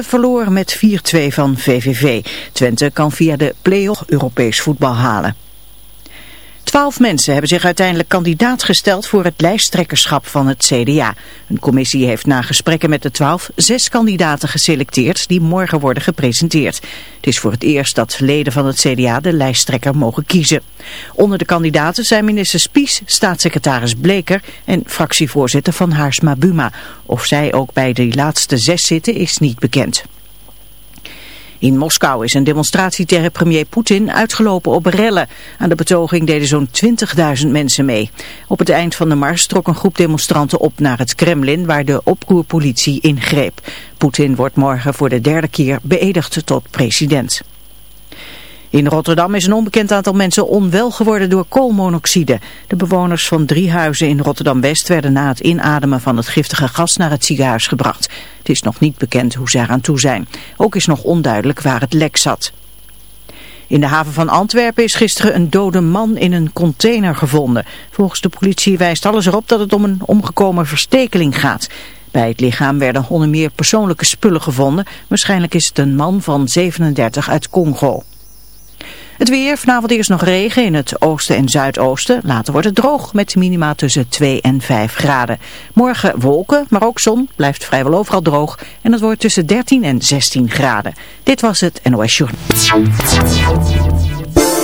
verloren met 4-2 van VVV. Twente kan via de play-off Europees voetbal halen. Twaalf mensen hebben zich uiteindelijk kandidaat gesteld voor het lijsttrekkerschap van het CDA. Een commissie heeft na gesprekken met de twaalf zes kandidaten geselecteerd die morgen worden gepresenteerd. Het is voor het eerst dat leden van het CDA de lijsttrekker mogen kiezen. Onder de kandidaten zijn minister Spies, staatssecretaris Bleker en fractievoorzitter van Haarsma Buma. Of zij ook bij die laatste zes zitten is niet bekend. In Moskou is een demonstratie tegen premier Poetin uitgelopen op rellen. Aan de betoging deden zo'n 20.000 mensen mee. Op het eind van de mars trok een groep demonstranten op naar het Kremlin waar de oproerpolitie ingreep. Poetin wordt morgen voor de derde keer beëdigd tot president. In Rotterdam is een onbekend aantal mensen onwel geworden door koolmonoxide. De bewoners van drie huizen in Rotterdam-West werden na het inademen van het giftige gas naar het ziekenhuis gebracht. Het is nog niet bekend hoe ze eraan toe zijn. Ook is nog onduidelijk waar het lek zat. In de haven van Antwerpen is gisteren een dode man in een container gevonden. Volgens de politie wijst alles erop dat het om een omgekomen verstekeling gaat. Bij het lichaam werden onder meer persoonlijke spullen gevonden. Waarschijnlijk is het een man van 37 uit Congo. Het weer, vanavond eerst nog regen in het oosten en zuidoosten. Later wordt het droog met minima tussen 2 en 5 graden. Morgen wolken, maar ook zon. Blijft vrijwel overal droog. En het wordt tussen 13 en 16 graden. Dit was het NOS Journal.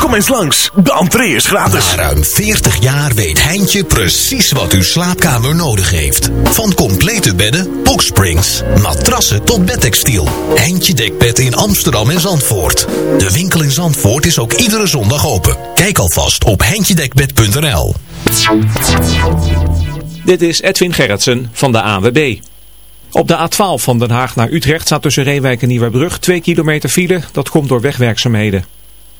Kom eens langs, de entree is gratis. Na ruim 40 jaar weet Heintje precies wat uw slaapkamer nodig heeft. Van complete bedden, boxsprings, matrassen tot bedtextiel. Heintje Dekbed in Amsterdam en Zandvoort. De winkel in Zandvoort is ook iedere zondag open. Kijk alvast op heintjedekbed.nl Dit is Edwin Gerritsen van de AWB. Op de A12 van Den Haag naar Utrecht staat tussen Reewijk en Nieuwerbrug 2 kilometer file. Dat komt door wegwerkzaamheden.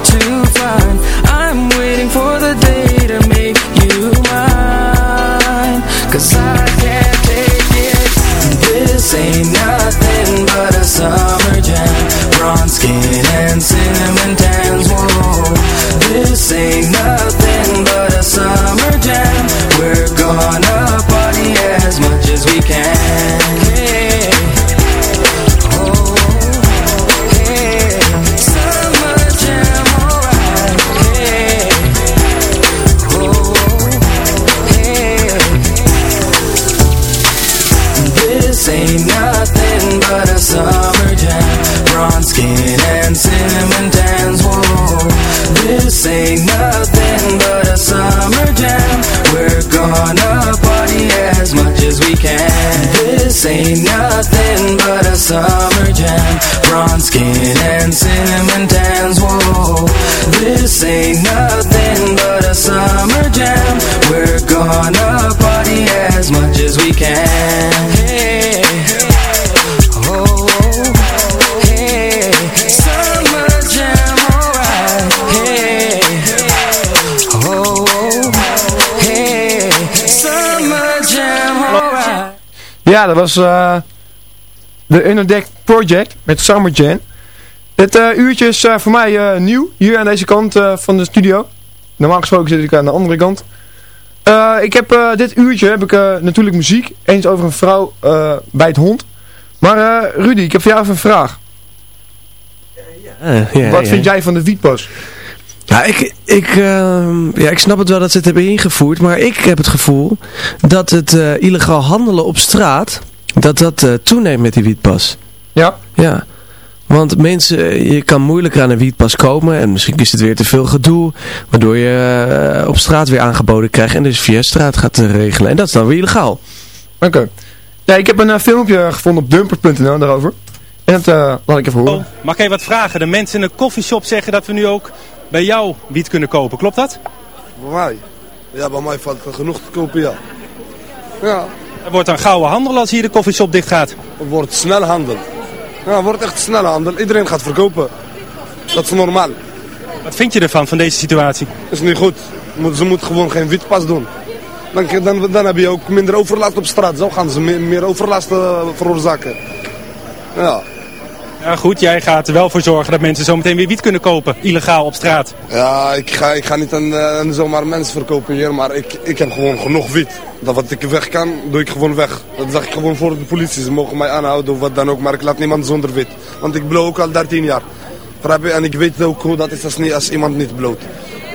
To Ja, dat was eh de Underdeck Project met Summer Jam. Dit eh, uurtje is eh, voor mij nieuw, hier aan deze kant van de studio. Normaal gesproken zit ik aan de andere kant. Ik heb dit uurtje heb ik natuurlijk muziek. Eens over een vrouw bij het hond. Maar Rudy, ik heb voor jou even een vraag. Wat vind jij van de wietpas? Ja, ik, ik, ehm, ja, ik snap het wel dat ze het hebben ingevoerd, maar ik heb het gevoel dat het eh, illegaal handelen op straat, dat dat eh, toeneemt met die wietpas. Ja? Ja, want mensen, eh, je kan moeilijker aan een wietpas komen en misschien is het weer te veel gedoe, waardoor je op straat weer aangeboden krijgt en dus via straat gaat regelen. En dat is dan weer illegaal. Oké. Ja, ik heb een filmpje gevonden op dumper.nl daarover. En dat eh, laat ik even horen. Oh, mag ik even wat vragen? De mensen in de koffieshop zeggen dat we nu ook bij jou wiet kunnen kopen. Klopt dat? Bij mij? Ja, bij mij valt er genoeg te kopen, ja. Ja, Er wordt dan gouden handel als hier de koffieshop dicht gaat. het wordt snel handel. Ja, het wordt echt snel handel. Iedereen gaat verkopen. Dat is normaal. Wat vind je ervan, van deze situatie? is niet goed. Ze moeten gewoon geen witpas doen. Dan, dan, dan heb je ook minder overlast op straat. Zo gaan ze meer, meer overlast eh, veroorzaken. Ja. Ja goed, jij gaat er wel voor zorgen dat mensen zometeen weer wiet kunnen kopen. Illegaal op straat. Ja, ik ga, ik ga niet aan, eh, zomaar mensen verkopen hier, maar ik, ik heb gewoon genoeg wiet. Dat wat ik weg kan, doe ik gewoon weg. Dat zeg ik gewoon voor de politie. Ze mogen mij aanhouden of wat dan ook, maar ik laat niemand zonder wit. Want ik blow ook al 13 jaar. En ik weet ook hoe dat is als, niet, als iemand niet bloot.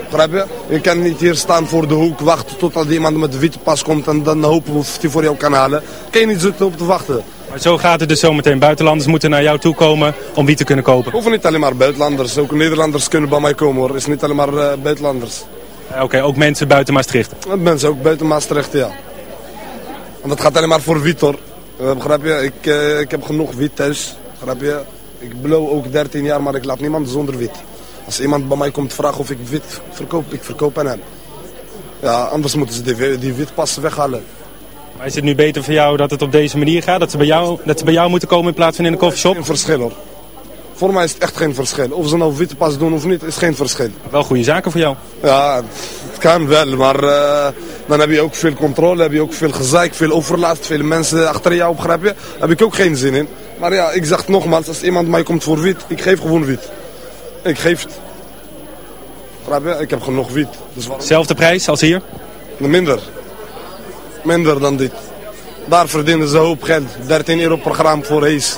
Begrijp je? Je kan niet hier staan voor de hoek, wachten totdat iemand met de witte pas komt en dan hopen of hij voor jou kan halen. Kan je niet zitten op te wachten. Maar zo gaat het dus zometeen. Buitenlanders moeten naar jou toe komen om wiet te kunnen kopen. Hoeven niet alleen maar buitenlanders, ook Nederlanders kunnen bij mij komen hoor. Het is niet alleen maar eh, buitenlanders. Ja, Oké, ook mensen buiten Maastricht. Dat mensen ook buiten Maastricht, ja. Want dat gaat alleen maar voor wiet hoor. Eh, begrijp je? Ik, eh, ik heb genoeg wiet thuis. Begrijp je? Ik blow ook 13 jaar, maar ik laat niemand zonder wit. Als iemand bij mij komt vragen of ik wit verkoop, ik verkoop aan hem. Ja, anders moeten ze die, die witpas weghalen. Maar is het nu beter voor jou dat het op deze manier gaat? Dat ze bij jou, dat ze bij jou moeten komen in plaats van in de koffieshop? Geen verschil hoor. Voor mij is het echt geen verschil. Of ze nou witte pas doen of niet, is geen verschil. Wel goede zaken voor jou. Ja, het kan wel, maar eh, dan heb je ook veel controle, heb je ook veel gezeik, veel overlast, veel mensen achter jou, begrijp je? Daar heb ik ook geen zin in. Maar ja, ik zeg het nogmaals, als iemand mij komt voor wiet, ik geef gewoon wiet. Ik geef het. Begrijp je? Ik heb genoeg wiet. Dus waarom? Zelfde prijs als hier? Minder. Minder dan dit. Daar verdienen ze een hoop geld. 13 euro per gram voor hees.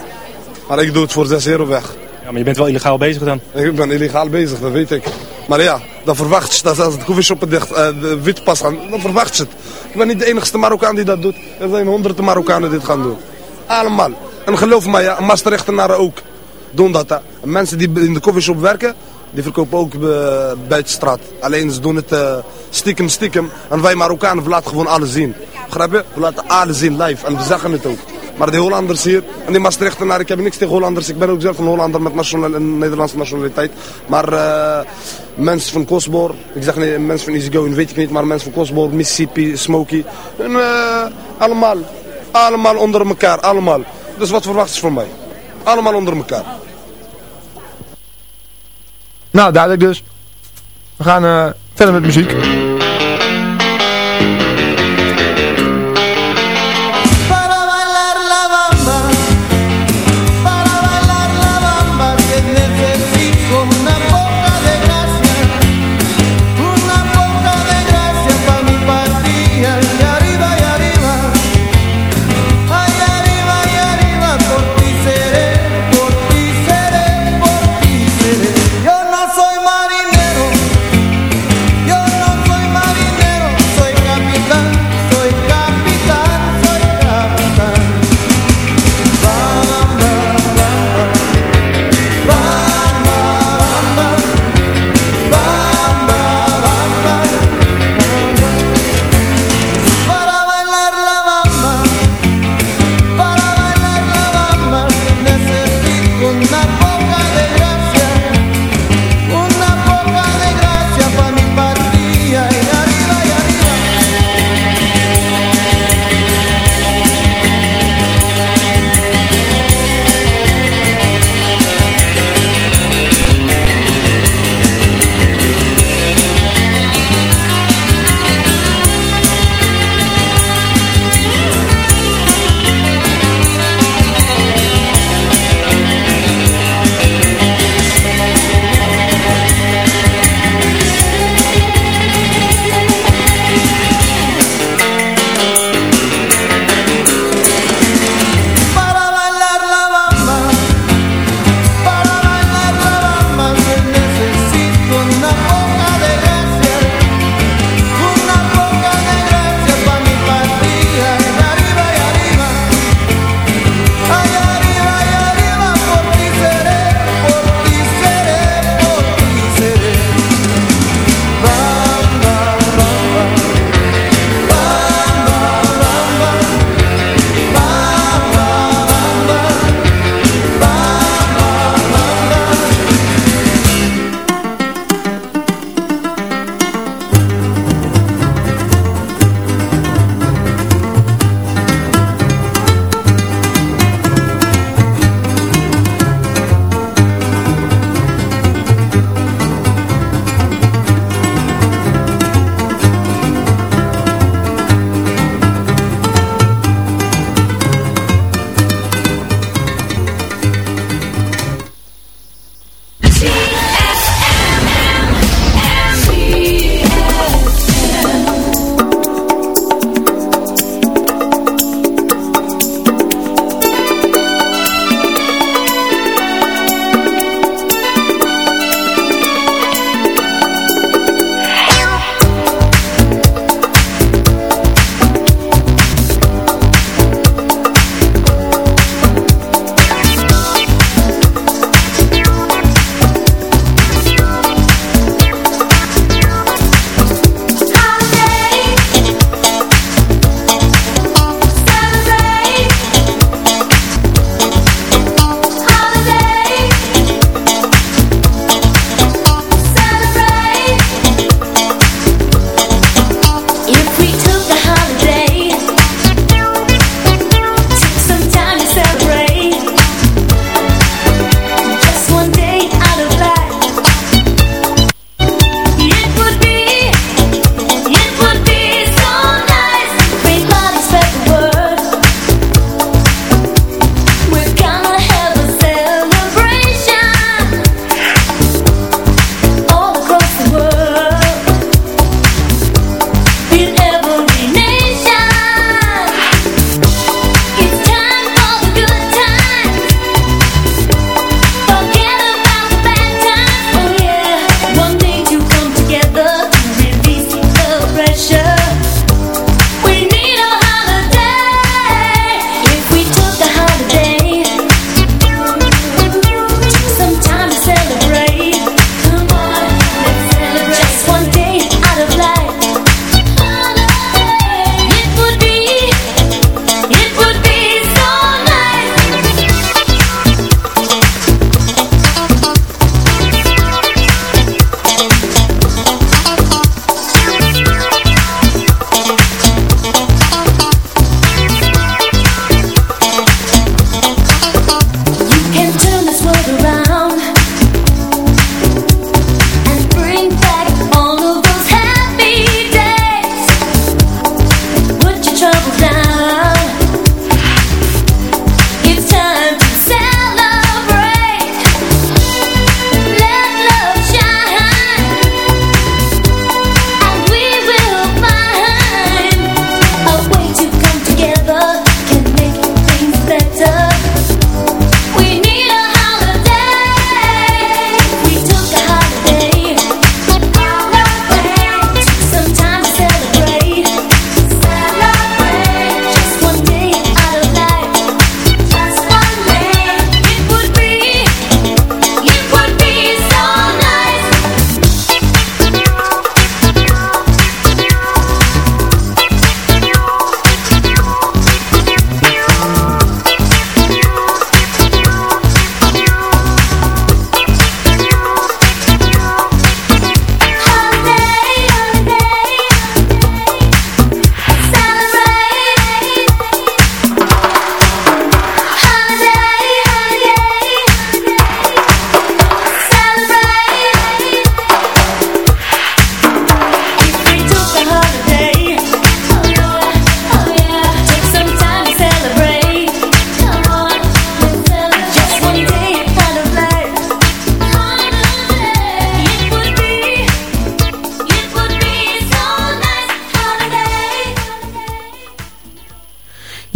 Maar ik doe het voor 6 euro weg. Ja, maar je bent wel illegaal bezig dan. Ik ben illegaal bezig, dat weet ik. Maar ja, dan verwacht je dat als het koffieshoppen dicht, eh, de witpas gaan, dan verwacht je het. Ik ben niet de enigste Marokkaan die dat doet. Er zijn honderden Marokkanen die dit gaan doen. Allemaal. En geloof mij, ja, Maastrichtenaren ook doen dat. Hè. Mensen die in de koffieshop werken, die verkopen ook eh, buiten straat. Alleen ze doen het eh, stiekem, stiekem. En wij Marokkanen, we laten gewoon alles zien. Begrijp je? We laten alles zien live en we zeggen het ook. Maar die Hollanders hier, en die Maastrichtenaren, ik heb niks tegen Hollanders. Ik ben ook zelf een Hollander met Nederlandse nationaliteit. Maar eh, mensen van Kosboor, ik zeg niet mensen van Easygoing, weet ik niet. Maar mensen van Kosboor, Mississippi, Smoky. En, allemaal, allemaal onder elkaar, allemaal. Dus wat verwacht je van mij? Allemaal onder elkaar. Nou, duidelijk dus. We gaan eh, verder met muziek.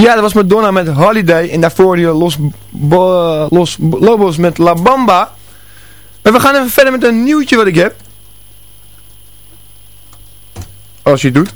Ja, dat was Madonna met Holiday. En daarvoor die Los, Bo- Los Lobos met La Bamba. Maar we gaan even verder met een nieuwtje wat ik heb. Als je het doet.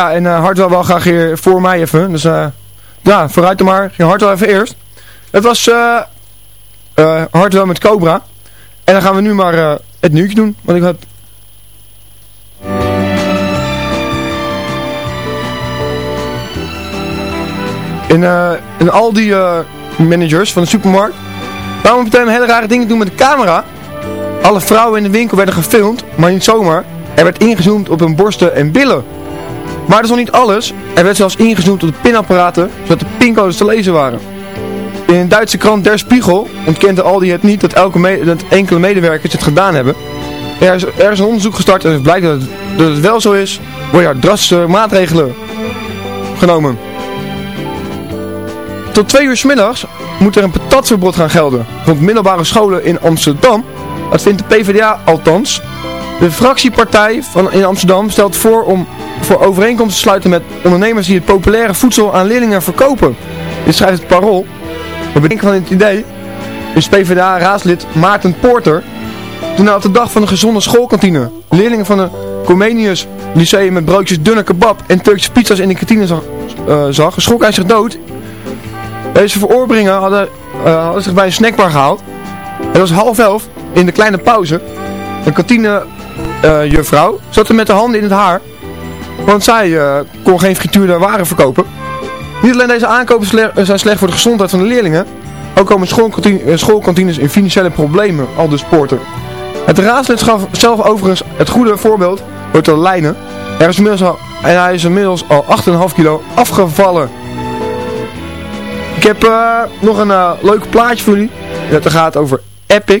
Ja, en uh, Hartwell wel graag hier voor mij even. Dus eh ja, vooruit dan maar. Ging Hartwell even eerst. Het was eh eh Hartwell met Cobra. En dan gaan we nu maar eh, het nieuwtje doen. Want ik had... In, eh in al die eh, managers van de supermarkt kwamen meteen hele rare dingen doen met de camera. Alle vrouwen in de winkel werden gefilmd, maar niet zomaar. Er werd ingezoomd op hun borsten en billen. Maar dat is nog niet alles. Er werd zelfs ingezoomd op de pinapparaten, zodat de pincodes te lezen waren. In een Duitse krant Der Spiegel ontkent Aldi het niet dat, elke dat enkele medewerkers het gedaan hebben. Er is, er is een onderzoek gestart en het blijkt dat het, dat het wel zo is, worden er drastische maatregelen genomen. Tot twee uur 's middags moet er een patatverbod gaan gelden rond middelbare scholen in Amsterdam. Dat vindt de PvdA althans. De fractiepartij van in Amsterdam stelt voor om voor overeenkomsten te sluiten met ondernemers die het populaire voedsel aan leerlingen verkopen. Dit schrijft het parool. Het bedenken van dit idee is PvdA-raadslid Maarten Porter. Toen hij op de dag van de gezonde schoolkantine leerlingen van de Comenius Lyceum met broodjes dunne kebab en Turkse pizza's in de kantine zag, eh, zag schrok hij zich dood. Deze verorberingen hadden, eh, zich bij een snackbar gehaald. Het was half elf in de kleine pauze. De kantine eh, juffrouw zat er met de handen in het haar. Want zij eh, kon geen frituurde waren verkopen. Niet alleen deze aankopen sle- zijn slecht voor de gezondheid van de leerlingen. Ook komen eh, schoolkantines in financiële problemen, al de sporten. Het raadslid gaf zelf overigens het goede voorbeeld door te lijnen. Er is inmiddels al, en hij is inmiddels al 8,5 kilo afgevallen. Ik heb eh, nog een eh, leuk plaatje voor jullie. Dat gaat over Epic.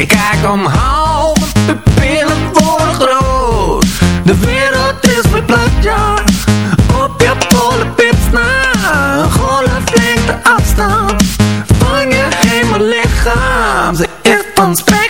Ik kijk omhoog, mijn pupillen worden groot. De wereld is verplaatst, ja. Op je polenpips na. Een golflengte afstand van je hemellichaam. Ze is van spectrale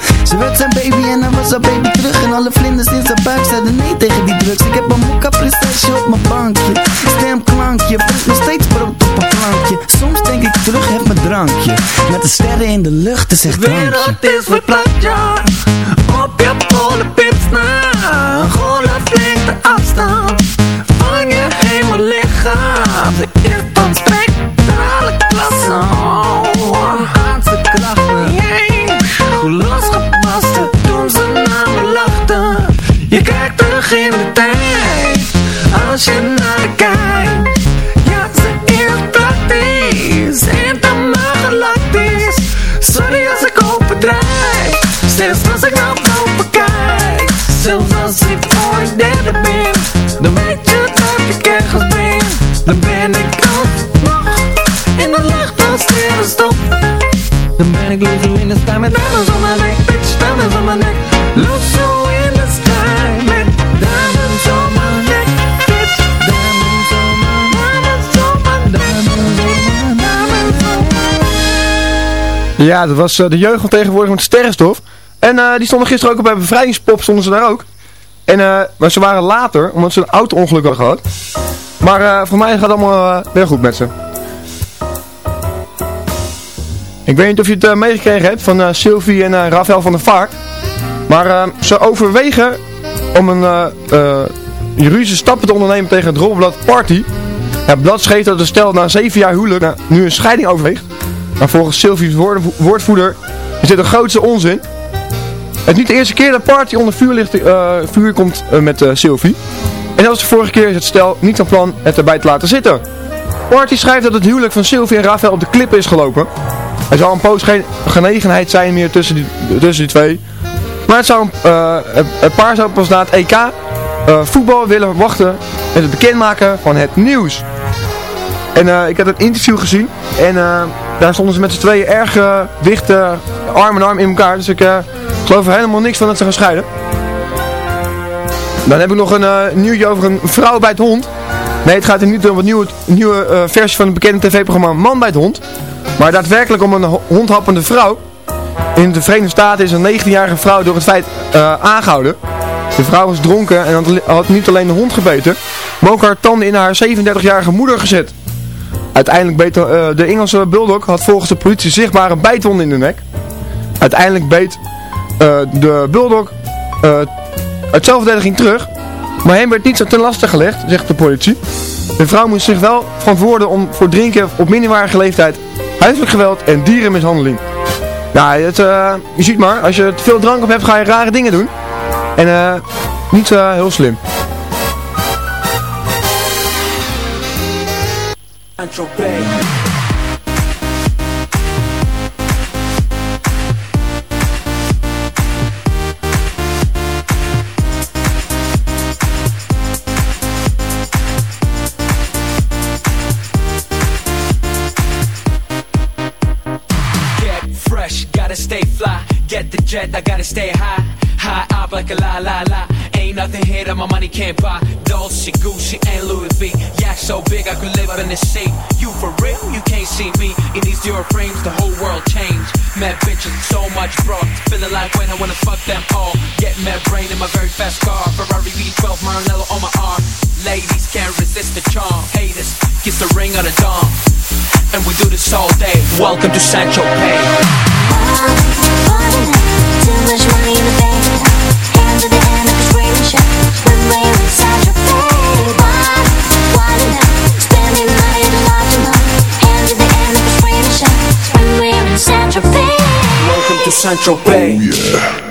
Ze werd zijn baby en hij was haar baby terug. En alle vlinders in zijn buik zeiden nee tegen die drugs. Ik heb een mokka prinsesje op mijn bankje. Stemklankje, brengt nog steeds brood op een plankje. Soms denk ik terug, heb mijn drankje. Met de sterren in de lucht, is echt De wereld is verplaatst, ja. Op je polenpips na. Een golflengte afstand. Van je hemellichaam Ze is van spectrale klasse Ik loser in de sky met diamonds on my neck Bitch, diamonds on my neck Loser in the sky met diamonds on my neck Bitch, diamonds on my diamonds on my diamonds on my diamonds on my Ja, dat was eh, de jeugd van tegenwoordig met sterrenstof. En eh, die stonden gisteren ook op bij Bevrijdingspop, stonden ze daar ook. En, eh, maar ze waren later, omdat ze een auto-ongeluk hadden gehad. Maar eh, voor mij gaat het allemaal weer goed met ze. Ik weet niet of je het eh, meegekregen hebt van eh, Sylvie en eh, Rafael van der Vaart. Maar eh, ze overwegen om een juridische stappen te ondernemen tegen het rolblad Party. Het blad schreef dat de stel na zeven jaar huwelijk nou, nu een scheiding overweegt. Maar volgens Sylvie's woord- woordvoerder is dit de grootste onzin. Het is niet de eerste keer dat Party onder vuur, ligt, vuur komt met eh, Sylvie. En als de vorige keer is het stel niet van plan het erbij te laten zitten. Party schrijft dat het huwelijk van Sylvie en Rafael op de klippen is gelopen. Er zal een poos geen genegenheid zijn meer tussen die, tussen die twee. Maar het, zou, eh, het- het paar zou pas na het EK eh, voetbal willen wachten met het bekendmaken van het nieuws. En eh, ik heb een interview gezien en daar stonden ze met z'n tweeën erg dicht arm in arm in elkaar. Dus ik geloof er helemaal niks van dat ze gaan scheiden. Dan heb ik nog een nieuwtje over een vrouw bij het hond. Nee, het gaat er niet om een nieuwe, nieuwe versie van het bekende tv-programma Man bij het hond. Maar daadwerkelijk om een ho- hondhappende vrouw. In de Verenigde Staten is een 19-jarige vrouw door het feit eh, aangehouden. De vrouw was dronken en had, niet alleen de hond gebeten, maar ook haar tanden in haar 37-jarige moeder gezet. Uiteindelijk beet eh, de Engelse bulldog had volgens de politie zichtbare bijtwonden in de nek. Uiteindelijk beet eh, de bulldog eh uit zelfverdediging terug, maar hem werd niets ten laste gelegd, zegt de politie. De vrouw moest zich wel verantwoorden om voor drinken op minderjarige leeftijd, huiselijk geweld en dierenmishandeling. Ja, het, eh, je ziet maar, als je te veel drank op hebt, ga je rare dingen doen. En eh, niet eh, heel slim. Jet, I gotta stay high. High up like a la la la. Ain't nothing here that my money can't buy. Dolce, Gucci, and Louis V. Yeah, so big I could live in the sea. You for real? You can't see me in these Dior frames. The whole world changed. Mad bitches, so much broad. Feeling like when I wanna fuck them all. Get mad brain in my very fast car. Ferrari V12 Maranello on my arm. Ladies can't resist the charm. Haters, kiss the ring of the dawn. And we do this all day. Welcome to Sancho Pay. Too much money in the bank. Hands at the end of the screenshot. When we're inside your bed. Wild Central Bay. Oh, yeah.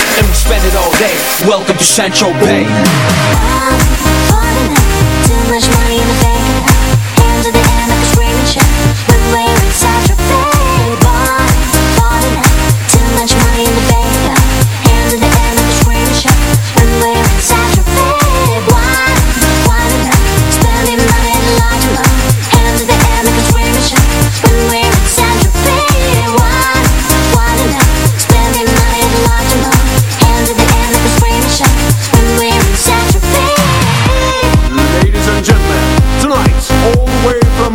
and we spend it all day. Welcome to Sancho Bay. Too much money in the bank. Hands the screenshot.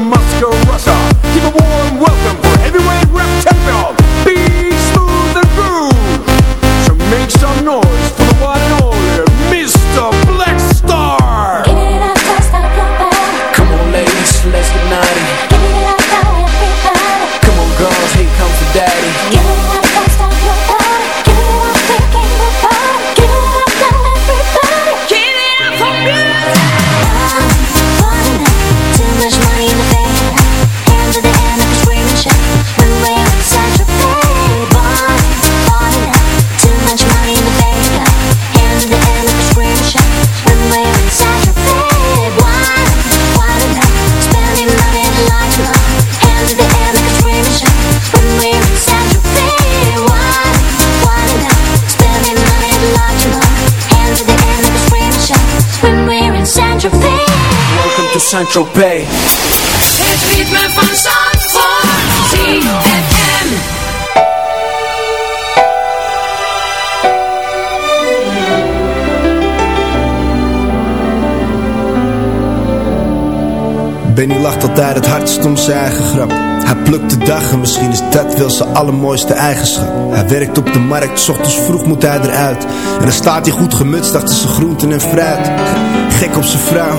Moscow, Russia, Sancho Bay. Het ritme van Zandvoort. ZFM. Benny lacht altijd het hardst om zijn eigen grap. Hij plukt de dag en misschien is dat wel zijn allermooiste eigenschap. Hij werkt op de markt, s ochtends vroeg moet hij eruit. En dan staat hij goed gemutst achter zijn groenten en fruit. Gek op zijn vrouw,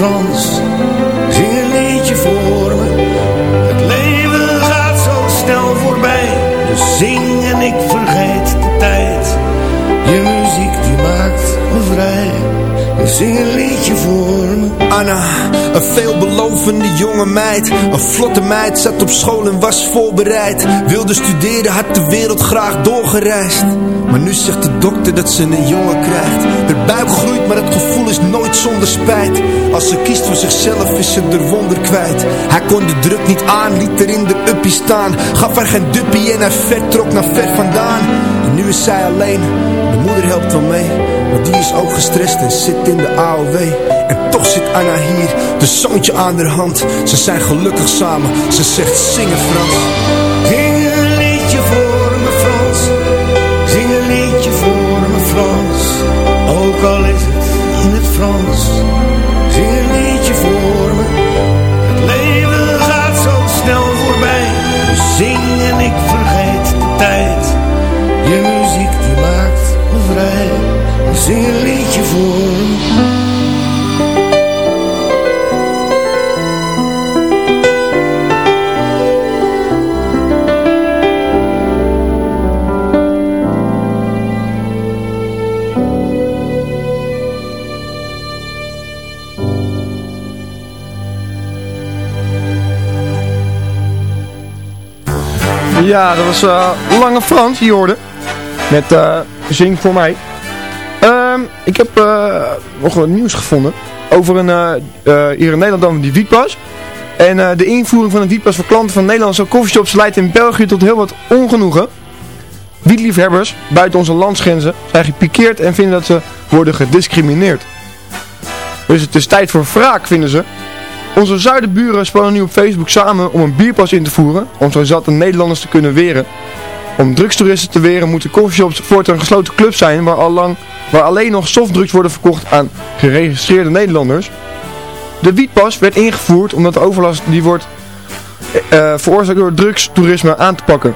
Zing een liedje voor me. Het leven gaat zo snel voorbij Dus zing en ik vergeet de tijd. Je muziek die maakt me vrij. Zing een liedje voor me. Anna, een veelbelovende jonge meid. Een vlotte meid, zat op school en was voorbereid. Wilde studeren, had de wereld graag doorgereisd. Maar nu zegt de dokter dat ze een jongen krijgt buik groeit, maar het gevoel is nooit zonder spijt. Als ze kiest voor zichzelf is ze er wonder kwijt. Hij kon de druk niet aan, liet er in de uppie staan. Gaf haar geen duppie en hij vertrok naar ver vandaan. En nu is zij alleen, de moeder helpt wel mee Maar die is ook gestrest en zit in de AOW En toch zit Anna hier, de zoontje aan haar hand. Ze zijn gelukkig samen, ze zegt zingen Frans en ik vergeet de tijd. Je muziek die maakt me vrij. Zing een liedje voor Ja, dat was eh, Lange Frans, je hoorde. Met eh, Zing voor mij. Ehm, ik heb eh, nog wat nieuws gevonden. Over een, hier in Nederland dan die wietpas. En de invoering van een wietpas voor klanten van Nederlandse coffeeshops leidt in België tot heel wat ongenoegen. Wietliefhebbers buiten onze landsgrenzen zijn gepikeerd en vinden dat ze worden gediscrimineerd. Dus het is tijd voor wraak, vinden ze. Onze zuidenburen spannen nu op Facebook samen om een bierpas in te voeren, om zo zat de Nederlanders te kunnen weren. Om drugstoeristen te weren moeten coffeeshops voortaan gesloten club zijn waar, al lang, waar alleen nog softdrugs worden verkocht aan geregistreerde Nederlanders. De wietpas werd ingevoerd omdat de overlast die wordt eh, veroorzaakt door drugstoerisme aan te pakken.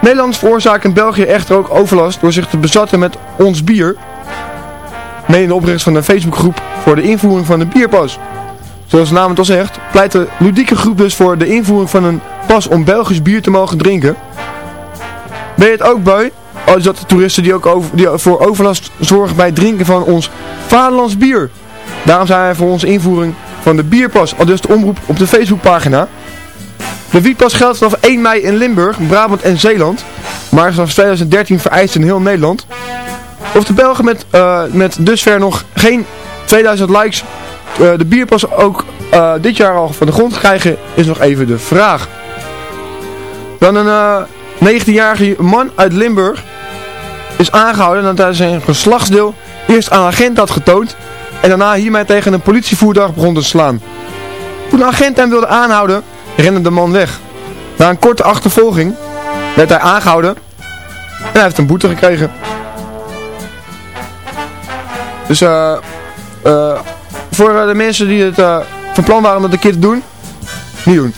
Nederlanders veroorzaken in België echter ook overlast door zich te bezatten met ons bier. Mede de oprichters van een Facebookgroep voor de invoering van de bierpas. Zoals de naam het al zegt, pleit de ludieke groep dus voor de invoering van een pas om Belgisch bier te mogen drinken. Ben je het ook beu? Oh, is dat de toeristen die ook voor overlast zorgen bij het drinken van ons vaderlands bier. Daarom zijn wij voor onze invoering van de bierpas, al dus de omroep op de Facebookpagina. De wietpas geldt vanaf 1 mei in Limburg, Brabant en Zeeland, maar is vanaf 2013 vereist in heel Nederland. Of de Belgen met, eh, met dusver nog geen 2000 likes de bierpas ook eh, dit jaar al van de grond krijgen, is nog even de vraag. Dan een 19-jarige man uit Limburg is aangehouden nadat hij zijn geslachtsdeel eerst aan een agent had getoond en daarna hiermee tegen een politievoertuig begon te slaan. Toen de agent hem wilde aanhouden, rende de man weg. Na een korte achtervolging werd hij aangehouden en hij heeft een boete gekregen. Dus eh... voor de mensen die het uh, van plan waren om dat een keer te doen, niet doen.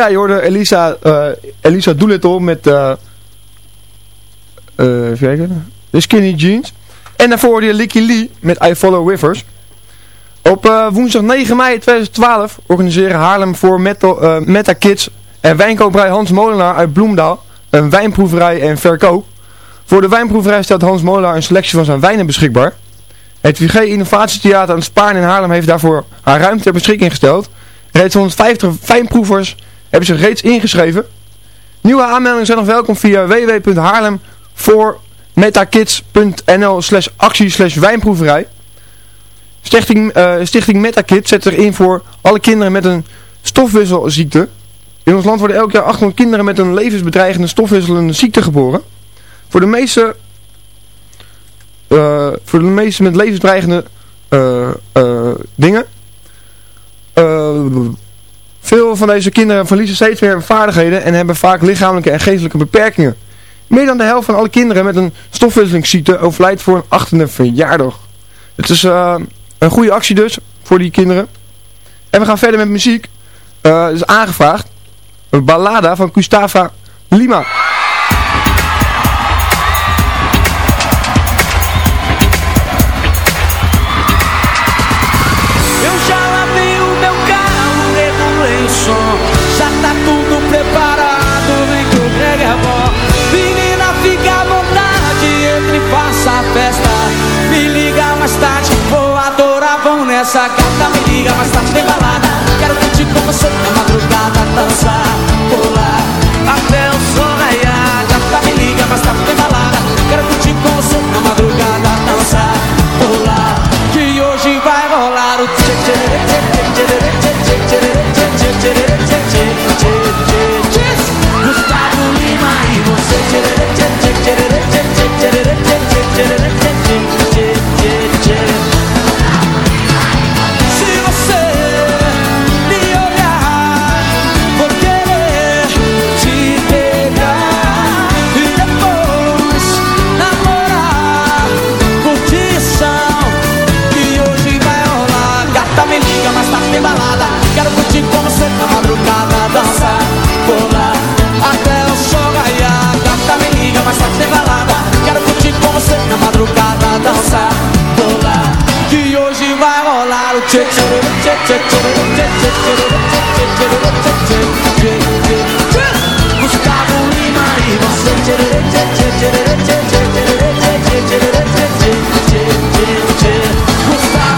Ja, je hoorde Elisa, eh Elisa Doolittle met kijken, de Skinny Jeans. En daarvoor hoorde je Lee met I Follow Rivers. Op woensdag 9 mei 2012 organiseren Haarlem voor Metal, Meta Kids en wijnkoperij Hans Molenaar uit Bloemdaal een wijnproeverij en verkoop. Voor de wijnproeverij stelt Hans Molenaar een selectie van zijn wijnen beschikbaar. Het VG Innovatietheater aan Spaarn in Haarlem heeft daarvoor haar ruimte ter beschikking gesteld. Reeds 150 wijnproevers hebben zich reeds ingeschreven. Nieuwe aanmeldingen zijn nog welkom via www.haarlem voor metakids.nl slash actie slash wijnproeverij. Stichting, eh, Stichting Metakids zet zich in voor alle kinderen met een stofwisselziekte. In ons land worden elk jaar 800 kinderen met een levensbedreigende stofwisselende ziekte geboren. Voor de meeste, eh, voor de meeste met levensbedreigende eh, dingen. Veel van deze kinderen verliezen steeds meer vaardigheden en hebben vaak lichamelijke en geestelijke beperkingen. Meer dan de helft van alle kinderen met een stofwisselingsziekte overlijdt voor een achtende verjaardag. Het is eh, een goede actie dus voor die kinderen. En we gaan verder met muziek. Het is aangevraagd. Een ballada van Gustava Lima. Sacanta me liga, bastante balada Buscavo un'imariva Gustavo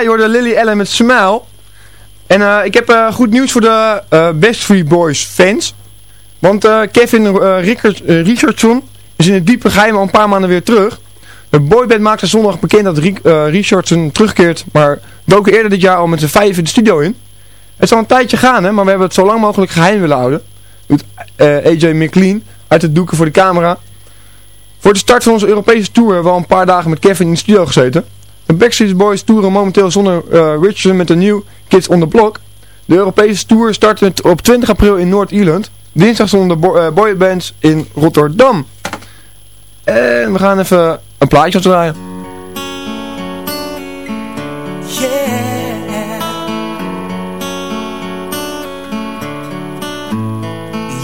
Ja, hoorde Lily Allen met Smile. En eh, ik heb eh, goed nieuws voor de eh Backstreet Boys fans. Want Kevin Richardson is in het diepe geheim al een paar maanden weer terug. De boyband maakte zondag bekend dat Richardson terugkeert, maar doken eerder dit jaar al met z'n vijf in de studio in. Het zal een tijdje gaan, hè, maar we hebben het zo lang mogelijk geheim willen houden. Doet AJ McLean uit het doeken voor de camera. Voor de start van onze Europese tour hebben we al een paar dagen met Kevin in de studio gezeten. De Backstreet Boys toeren momenteel zonder eh, Richardson met de nieuw Kids on the Block. De Europese tour start op 20 april in Noord-Ierland. Dinsdag stonden de bo eh, boybands in Rotterdam. En we gaan even een plaatje draaien.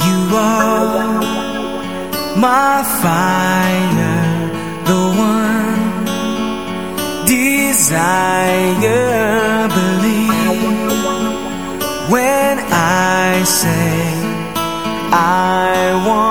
You are my fire, desire. Believe when I say I want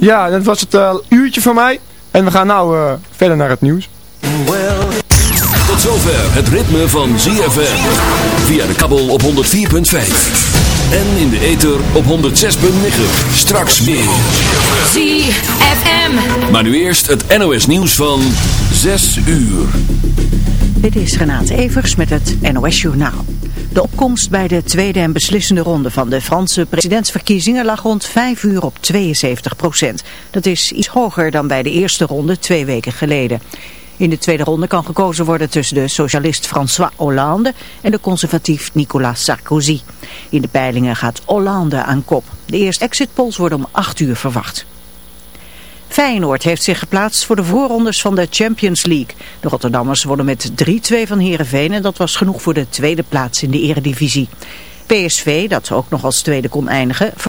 Ja, dat was het eh, uurtje van mij. En we gaan nou eh, verder naar het nieuws. Tot zover het ritme van ZFM. Via de kabel op 104.5. En in de ether op 106.9. Straks meer. ZFM. Maar nu eerst het NOS nieuws van 6 uur. Dit is Renate Evers met het NOS Journaal. De opkomst bij de tweede en beslissende ronde van de Franse presidentsverkiezingen lag rond 5 uur op 72 procent. Dat is iets hoger dan bij de eerste ronde twee weken geleden. In de tweede ronde kan gekozen worden tussen de socialist François Hollande en de conservatief Nicolas Sarkozy. In de peilingen gaat Hollande aan kop. De eerste exit polls worden om 8 uur verwacht. Feyenoord heeft zich geplaatst voor de voorrondes van de Champions League. De Rotterdammers wonnen met 3-2 van Heerenveen en dat was genoeg voor de tweede plaats in de eredivisie. PSV, dat ook nog als tweede kon eindigen...